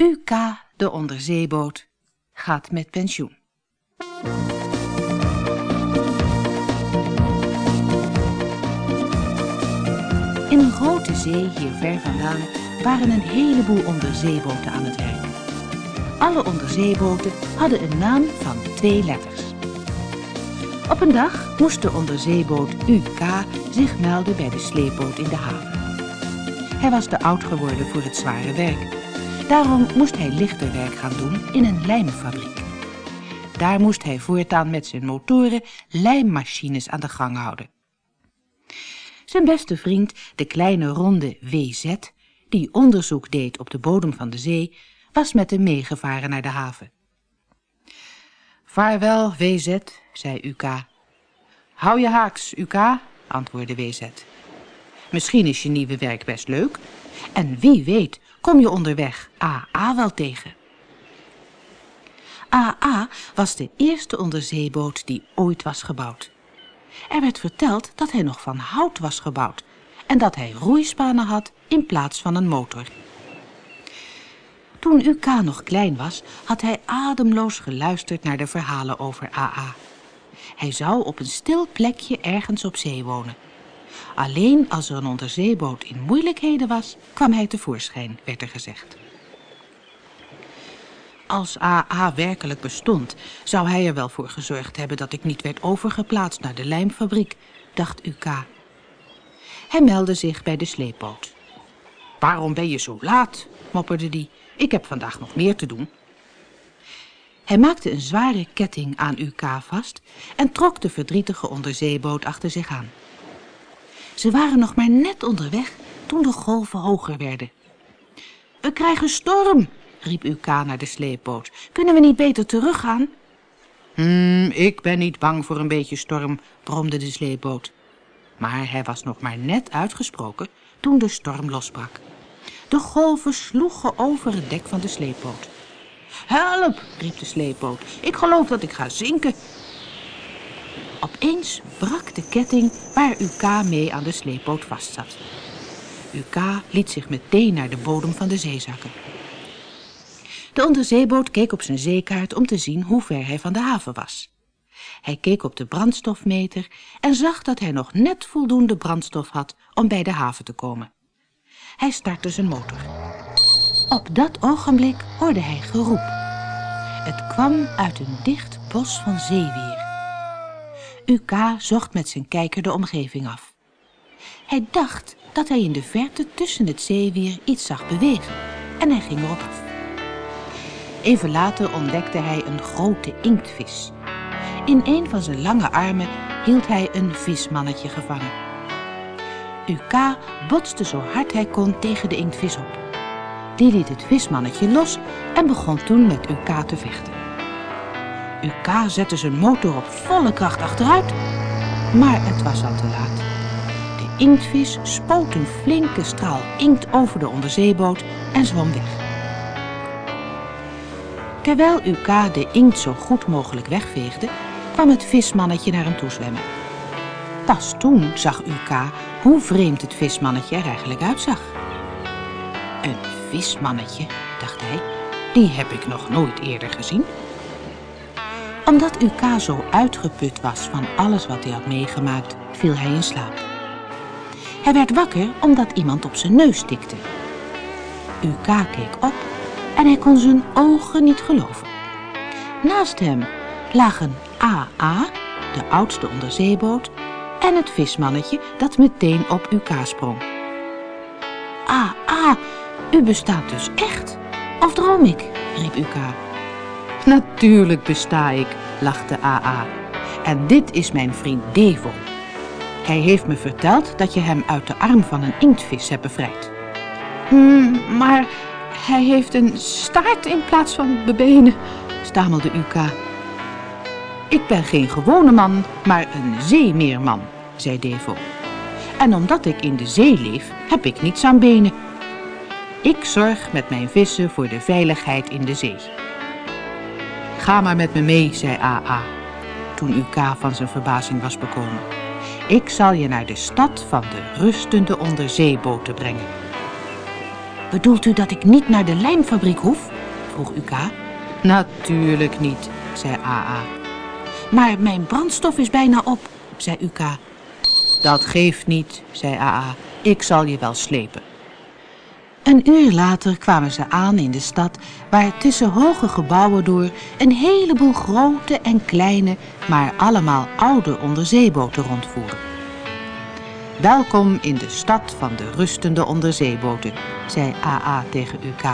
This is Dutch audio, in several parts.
UK, de onderzeeboot, gaat met pensioen. In een grote zee hier ver vandaan waren een heleboel onderzeeboten aan het werk. Alle onderzeeboten hadden een naam van twee letters. Op een dag moest de onderzeeboot UK zich melden bij de sleepboot in de haven. Hij was te oud geworden voor het zware werk. Daarom moest hij lichter werk gaan doen in een lijmfabriek. Daar moest hij voortaan met zijn motoren lijmmachines aan de gang houden. Zijn beste vriend, de kleine ronde WZ, die onderzoek deed op de bodem van de zee, was met hem meegevaren naar de haven. Vaarwel, WZ, zei UK. Hou je haaks, UK, antwoordde WZ. Misschien is je nieuwe werk best leuk. En wie weet kom je onderweg AA wel tegen. AA was de eerste onderzeeboot die ooit was gebouwd. Er werd verteld dat hij nog van hout was gebouwd en dat hij roeispanen had in plaats van een motor. Toen UK nog klein was, had hij ademloos geluisterd naar de verhalen over AA. Hij zou op een stil plekje ergens op zee wonen. Alleen als er een onderzeeboot in moeilijkheden was, kwam hij tevoorschijn, werd er gezegd. Als AA werkelijk bestond, zou hij er wel voor gezorgd hebben dat ik niet werd overgeplaatst naar de lijmfabriek, dacht UK. Hij meldde zich bij de sleepboot. Waarom ben je zo laat? mopperde die. Ik heb vandaag nog meer te doen. Hij maakte een zware ketting aan UK vast en trok de verdrietige onderzeeboot achter zich aan. Ze waren nog maar net onderweg toen de golven hoger werden. We krijgen storm, riep UK naar de sleepboot. Kunnen we niet beter teruggaan? Hmm, ik ben niet bang voor een beetje storm, bromde de sleepboot. Maar hij was nog maar net uitgesproken toen de storm losbrak. De golven sloegen over het dek van de sleepboot. Help, riep de sleepboot. Ik geloof dat ik ga zinken. Opeens brak de ketting waar UK mee aan de sleepboot vastzat. UK liet zich meteen naar de bodem van de zee zakken. De onderzeeboot keek op zijn zeekaart om te zien hoe ver hij van de haven was. Hij keek op de brandstofmeter en zag dat hij nog net voldoende brandstof had om bij de haven te komen. Hij startte zijn motor. Op dat ogenblik hoorde hij geroep. Het kwam uit een dicht bos van zeewier. UK zocht met zijn kijker de omgeving af. Hij dacht dat hij in de verte tussen het zeewier iets zag bewegen en hij ging erop af. Even later ontdekte hij een grote inktvis. In een van zijn lange armen hield hij een vismannetje gevangen. UK botste zo hard hij kon tegen de inktvis op. Die liet het vismannetje los en begon toen met UK te vechten. UK zette zijn motor op volle kracht achteruit, maar het was al te laat. De inktvis spoot een flinke straal inkt over de onderzeeboot en zwom weg. Terwijl UK de inkt zo goed mogelijk wegveegde, kwam het vismannetje naar hem toe zwemmen. Pas toen zag UK hoe vreemd het vismannetje er eigenlijk uitzag. Een vismannetje, dacht hij, die heb ik nog nooit eerder gezien omdat UK zo uitgeput was van alles wat hij had meegemaakt, viel hij in slaap. Hij werd wakker omdat iemand op zijn neus tikte. UK keek op en hij kon zijn ogen niet geloven. Naast hem lagen AA, de oudste onderzeeboot, en het vismannetje dat meteen op UK sprong. AA, u bestaat dus echt? Of droom ik? riep UK. Natuurlijk besta ik, lachte AA. En dit is mijn vriend Devo. Hij heeft me verteld dat je hem uit de arm van een inktvis hebt bevrijd. Hmm, maar hij heeft een staart in plaats van benen, stamelde UK. Ik ben geen gewone man, maar een zeemeerman, zei Devo. En omdat ik in de zee leef, heb ik niets aan benen. Ik zorg met mijn vissen voor de veiligheid in de zee. Ga maar met me mee, zei AA, toen UK van zijn verbazing was bekomen. Ik zal je naar de stad van de rustende onderzeeboten brengen. Bedoelt u dat ik niet naar de lijmfabriek hoef? vroeg Uka. Natuurlijk niet, zei AA. Maar mijn brandstof is bijna op, zei Uka. Dat geeft niet, zei AA. Ik zal je wel slepen. Een uur later kwamen ze aan in de stad, waar tussen hoge gebouwen door een heleboel grote en kleine, maar allemaal oude onderzeeboten rondvoeren. Welkom in de stad van de rustende onderzeeboten, zei AA tegen UK.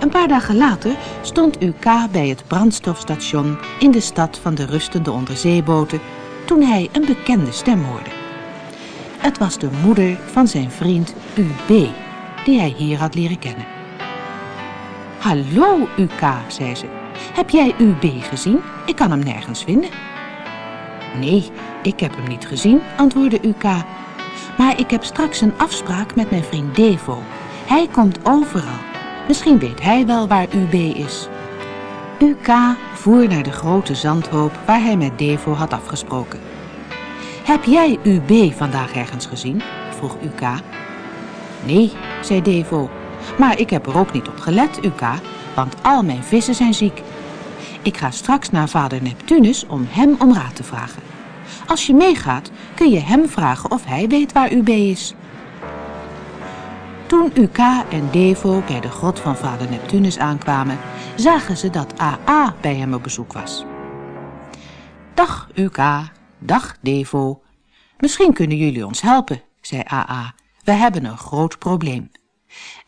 Een paar dagen later stond UK bij het brandstofstation in de stad van de rustende onderzeeboten toen hij een bekende stem hoorde. Het was de moeder van zijn vriend UB, die hij hier had leren kennen. Hallo, UK, zei ze. Heb jij UB gezien? Ik kan hem nergens vinden. Nee, ik heb hem niet gezien, antwoordde UK. Maar ik heb straks een afspraak met mijn vriend Devo. Hij komt overal. Misschien weet hij wel waar UB is. UK voer naar de grote zandhoop waar hij met Devo had afgesproken. Heb jij UB vandaag ergens gezien? vroeg UK. Nee, zei Devo. Maar ik heb er ook niet op gelet, UK, want al mijn vissen zijn ziek. Ik ga straks naar vader Neptunus om hem om raad te vragen. Als je meegaat, kun je hem vragen of hij weet waar UB is. Toen UK en Devo bij de grot van vader Neptunus aankwamen, zagen ze dat AA bij hem op bezoek was. Dag UK, dag Devo. Misschien kunnen jullie ons helpen, zei AA. We hebben een groot probleem.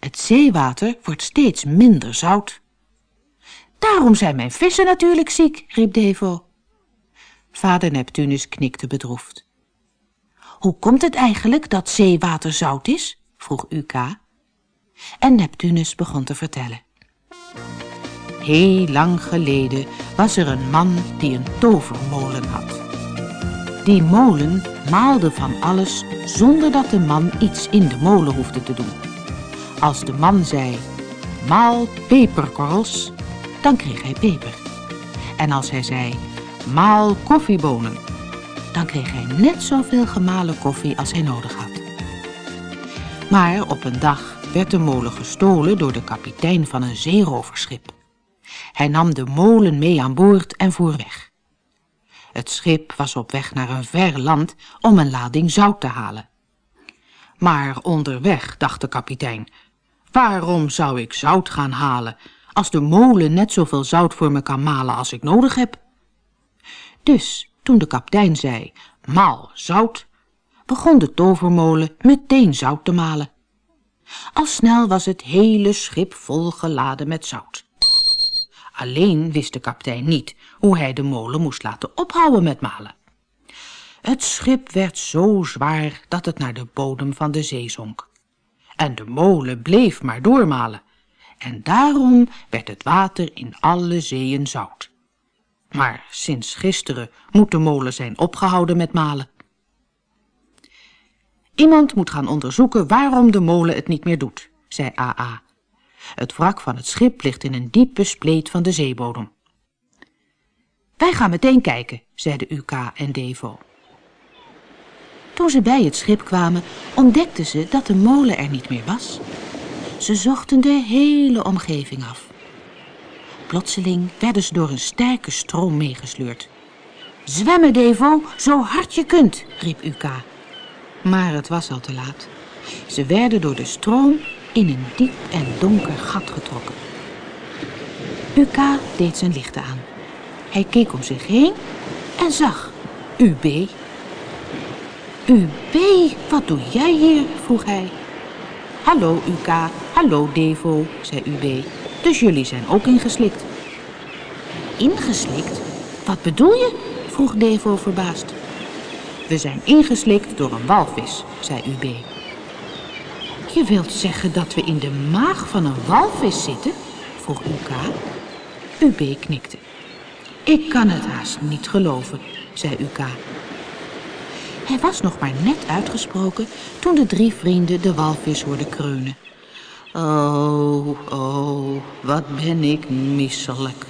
Het zeewater wordt steeds minder zout. Daarom zijn mijn vissen natuurlijk ziek, riep Devo. Vader Neptunus knikte bedroefd. Hoe komt het eigenlijk dat zeewater zout is? vroeg Uka. En Neptunus begon te vertellen. Heel lang geleden was er een man die een tovermolen had. Die molen maalde van alles zonder dat de man iets in de molen hoefde te doen. Als de man zei, maal peperkorrels, dan kreeg hij peper. En als hij zei, maal koffiebonen, dan kreeg hij net zoveel gemalen koffie als hij nodig had. Maar op een dag werd de molen gestolen door de kapitein van een zeeroverschip. Hij nam de molen mee aan boord en voer weg. Het schip was op weg naar een ver land om een lading zout te halen. Maar onderweg, dacht de kapitein, waarom zou ik zout gaan halen als de molen net zoveel zout voor me kan malen als ik nodig heb? Dus toen de kapitein zei, maal zout, begon de tovermolen meteen zout te malen. Al snel was het hele schip vol geladen met zout. Alleen wist de kapitein niet hoe hij de molen moest laten ophouden met malen. Het schip werd zo zwaar dat het naar de bodem van de zee zonk. En de molen bleef maar doormalen. En daarom werd het water in alle zeeën zout. Maar sinds gisteren moet de molen zijn opgehouden met malen. Iemand moet gaan onderzoeken waarom de molen het niet meer doet, zei AA. Het wrak van het schip ligt in een diepe spleet van de zeebodem. Wij gaan meteen kijken, zeiden UK en Devo. Toen ze bij het schip kwamen, ontdekten ze dat de molen er niet meer was. Ze zochten de hele omgeving af. Plotseling werden ze door een sterke stroom meegesleurd. Zwemmen, Devo, zo hard je kunt, riep UK. Maar het was al te laat. Ze werden door de stroom in een diep en donker gat getrokken. Uka deed zijn lichten aan. Hij keek om zich heen en zag UB. UB, wat doe jij hier? vroeg hij. Hallo Uka, hallo Devo, zei UB. Dus jullie zijn ook ingeslikt. Ingeslikt? Wat bedoel je? vroeg Devo verbaasd. We zijn ingeslikt door een walvis, zei UB. Je wilt zeggen dat we in de maag van een walvis zitten? vroeg Uka. UB knikte. Ik kan het haast niet geloven, zei Uka. Hij was nog maar net uitgesproken toen de drie vrienden de walvis hoorden kreunen. Oh, oh, wat ben ik misselijk.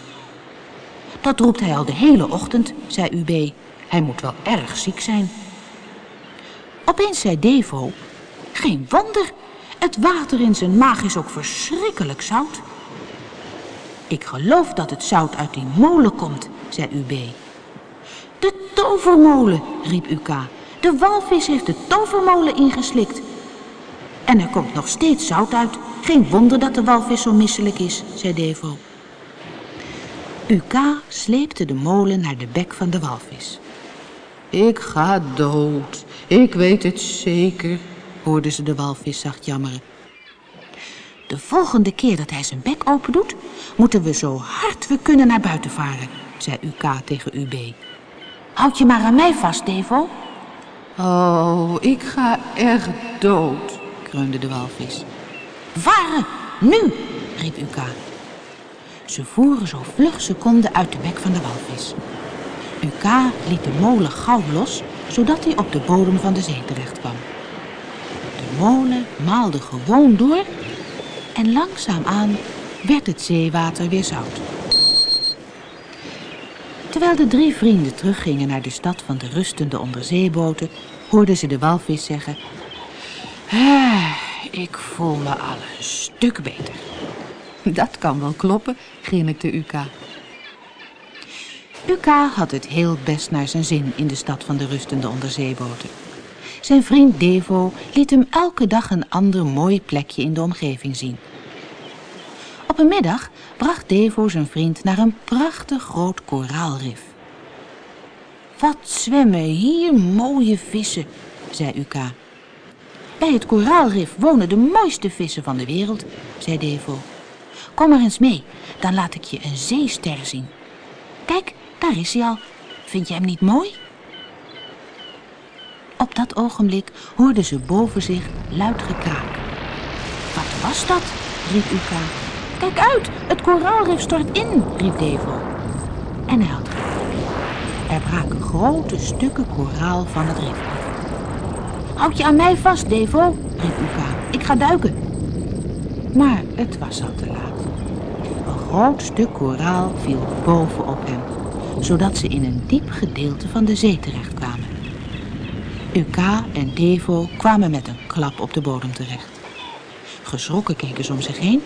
Dat roept hij al de hele ochtend, zei UB. Hij moet wel erg ziek zijn. Opeens zei Devo, geen wonder, het water in zijn maag is ook verschrikkelijk zout. Ik geloof dat het zout uit die molen komt, zei UB. De tovermolen, riep UK. De walvis heeft de tovermolen ingeslikt. En er komt nog steeds zout uit. Geen wonder dat de walvis zo misselijk is, zei Devo. UK sleepte de molen naar de bek van de walvis. Ik ga dood, ik weet het zeker, hoorde ze de walvis zacht jammeren. De volgende keer dat hij zijn bek opendoet, moeten we zo hard we kunnen naar buiten varen, zei UK tegen UB. Houd je maar aan mij vast, Devo. Oh, ik ga echt dood, kreunde de walvis. Varen, nu, riep UK. Ze voeren zo vlug ze konden uit de bek van de walvis. UK liet de molen gauw los, zodat hij op de bodem van de zee terecht kwam. Molen maalde gewoon door en langzaamaan werd het zeewater weer zout. Terwijl de drie vrienden teruggingen naar de stad van de rustende onderzeeboten, hoorden ze de walvis zeggen... Ah, ik voel me al een stuk beter. Dat kan wel kloppen, grinnikte Uka. Uka had het heel best naar zijn zin in de stad van de rustende onderzeeboten. Zijn vriend Devo liet hem elke dag een ander mooi plekje in de omgeving zien. Op een middag bracht Devo zijn vriend naar een prachtig groot koraalrif. Wat zwemmen hier mooie vissen, zei Uka. Bij het koraalrif wonen de mooiste vissen van de wereld, zei Devo. Kom maar eens mee, dan laat ik je een zeester zien. Kijk, daar is hij al. Vind je hem niet mooi? Ogenblik hoorden ze boven zich luid gekraak. Wat was dat? riep Uka. Kijk uit, het koraalrif stort in, riep Devo. En hij had gelijk. Er braken grote stukken koraal van het rif af. Houd je aan mij vast, Devo, riep Uka. Ik ga duiken. Maar het was al te laat. Een groot stuk koraal viel bovenop hem, zodat ze in een diep gedeelte van de zee terechtkwamen. Uka en Devo kwamen met een klap op de bodem terecht. Geschrokken keken ze om zich heen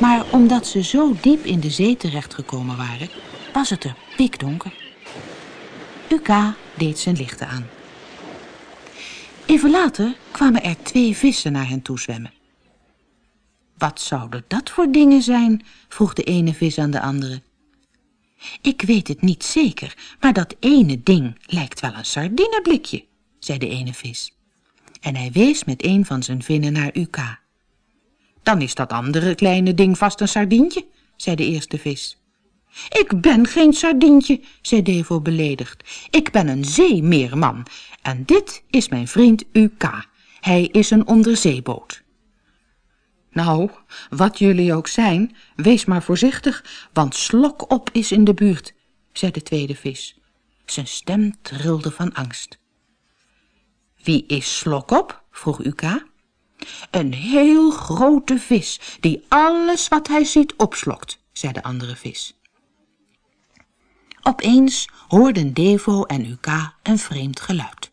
maar omdat ze zo diep in de zee terechtgekomen waren, was het er pikdonker. Uka deed zijn lichten aan. Even later kwamen er twee vissen naar hen toe zwemmen. Wat zouden dat voor dingen zijn? vroeg de ene vis aan de andere. Ik weet het niet zeker, maar dat ene ding lijkt wel een sardineblikje, zei de ene vis. En hij wees met een van zijn vinnen naar Uka. Dan is dat andere kleine ding vast een sardientje, zei de eerste vis. Ik ben geen sardientje, zei Devo beledigd. Ik ben een zeemeerman en dit is mijn vriend UK. Hij is een onderzeeboot. Nou, wat jullie ook zijn, wees maar voorzichtig, want Slokop is in de buurt, zei de tweede vis. Zijn stem trilde van angst. Wie is Slokop? vroeg Uka. Een heel grote vis die alles wat hij ziet opslokt, zei de andere vis. Opeens hoorden Devo en Uka een vreemd geluid.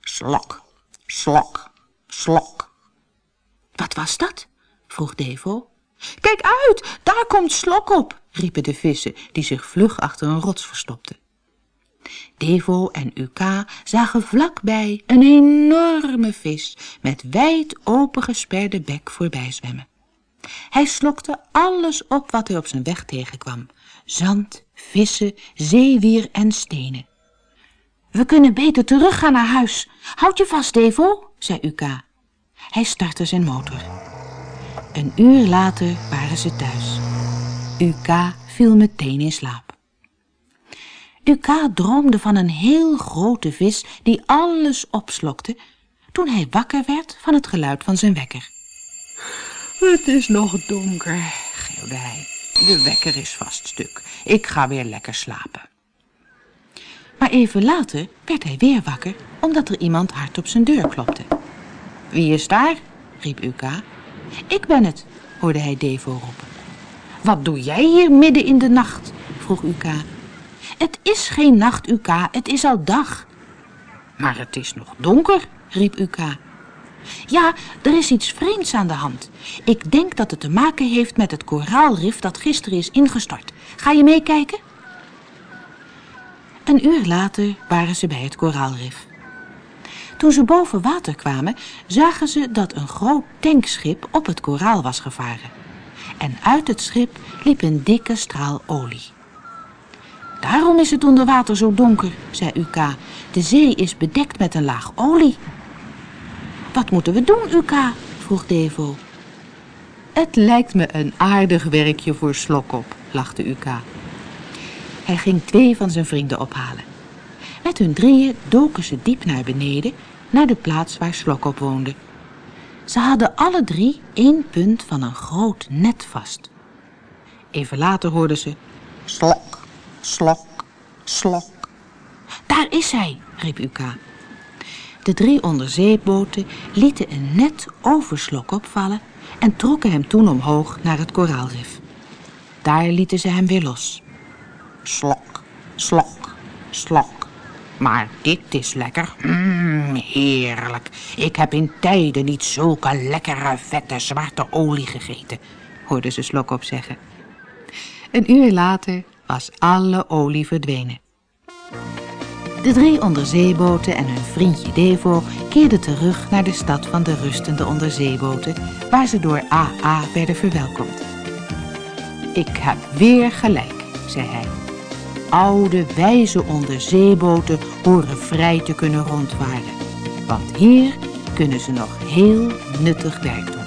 Slok, slok, slok. Wat was dat? vroeg Devo. Kijk uit, daar komt Slok op, riepen de vissen, die zich vlug achter een rots verstopten. Devo en Uka zagen vlakbij een enorme vis met wijd opengesperde bek voorbij zwemmen. Hij slokte alles op wat hij op zijn weg tegenkwam. Zand, vissen, zeewier en stenen. We kunnen beter teruggaan naar huis. Houd je vast, Devo, zei Uka. Hij startte zijn motor. Een uur later waren ze thuis. Uka viel meteen in slaap. Duca droomde van een heel grote vis die alles opslokte, toen hij wakker werd van het geluid van zijn wekker. Het is nog donker, geeuwde hij. De wekker is vast stuk. Ik ga weer lekker slapen. Maar even later werd hij weer wakker, omdat er iemand hard op zijn deur klopte. Wie is daar? riep Uka. Ik ben het, hoorde hij Devo roepen. Wat doe jij hier midden in de nacht? vroeg Uka. Het is geen nacht, Uka, het is al dag. Maar het is nog donker, riep Uka. Ja, er is iets vreemds aan de hand. Ik denk dat het te maken heeft met het koraalrif dat gisteren is ingestort. Ga je meekijken? Een uur later waren ze bij het koraalrif. Toen ze boven water kwamen, zagen ze dat een groot tankschip op het koraal was gevaren. En uit het schip liep een dikke straal olie. Daarom is het onder water zo donker, zei Uka. De zee is bedekt met een laag olie. Wat moeten we doen, Uka? vroeg Devo. Het lijkt me een aardig werkje voor Slokop, lachte Uka. Hij ging twee van zijn vrienden ophalen. Met hun drieën doken ze diep naar beneden, naar de plaats waar Slokop woonde. Ze hadden alle drie één punt van een groot net vast. Even later hoorden ze slok, slok, slok. Daar is hij, riep Uka. De drie onderzeeboten lieten een net over Slok opvallen en trokken hem toen omhoog naar het koraalrif. Daar lieten ze hem weer los. Slok, slok, slok. Maar dit is lekker. Mmm, heerlijk. Ik heb in tijden niet zulke lekkere, vette, zwarte olie gegeten, hoorde ze Slokop zeggen. Een uur later was alle olie verdwenen. De drie onderzeeboten en hun vriendje Devo keerden terug naar de stad van de rustende onderzeeboten, waar ze door AA werden verwelkomd. Ik heb weer gelijk, zei hij. Oude, wijze onderzeeboten horen vrij te kunnen rondvaren. Want hier kunnen ze nog heel nuttig werk doen.